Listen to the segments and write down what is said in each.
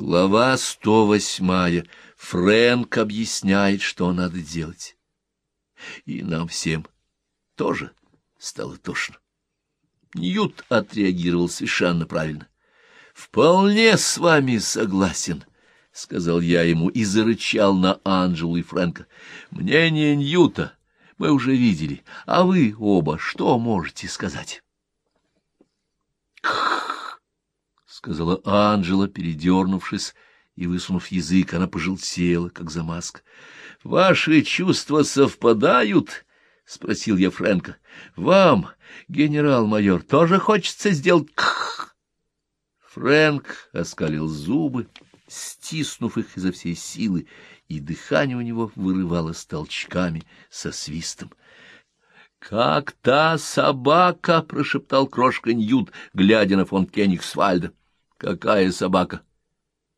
Глава 108. Фрэнк объясняет, что надо делать. И нам всем тоже стало тошно. Ньют отреагировал совершенно правильно. «Вполне с вами согласен», — сказал я ему и зарычал на Анджелу и Фрэнка. «Мнение Ньюта мы уже видели, а вы оба что можете сказать?» Сказала Анджела, передернувшись и высунув язык, она пожелтела, как замазка. «Ваши чувства совпадают?» — спросил я Фрэнка. — Вам, генерал-майор, тоже хочется сделать? Фрэнк оскалил зубы, стиснув их изо всей силы, и дыхание у него вырывалось толчками со свистом. — Как та собака! — прошептал крошка Ньют, глядя на фон Кенигсвальда. — Какая собака?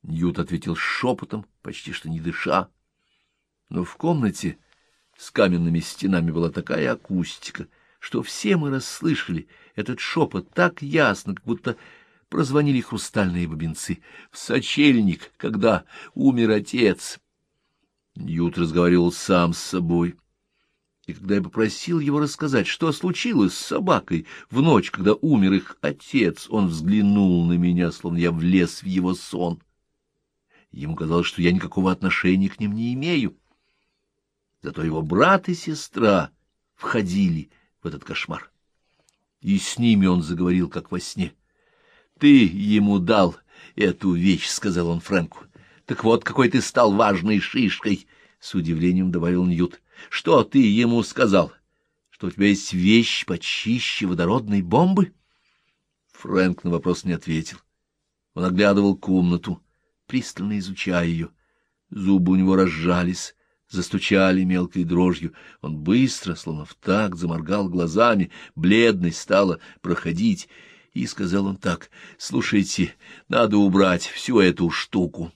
Ньют ответил шепотом, почти что не дыша. Но в комнате с каменными стенами была такая акустика, что все мы расслышали этот шепот так ясно, как будто прозвонили хрустальные бубенцы. В сочельник, когда умер отец. Ньют разговаривал сам с собой. И когда я попросил его рассказать, что случилось с собакой в ночь, когда умер их отец, он взглянул на меня, словно я влез в его сон. Ему казалось, что я никакого отношения к ним не имею. Зато его брат и сестра входили в этот кошмар. И с ними он заговорил, как во сне. — Ты ему дал эту вещь, — сказал он Фрэнку. — Так вот, какой ты стал важной шишкой, — с удивлением добавил Ньют. — Что ты ему сказал? Что у тебя есть вещь почище водородной бомбы? Фрэнк на вопрос не ответил. Он оглядывал комнату, пристально изучая ее. Зубы у него разжались застучали мелкой дрожью. Он быстро, словно в такт, заморгал глазами, бледность стала проходить, и сказал он так, «Слушайте, надо убрать всю эту штуку».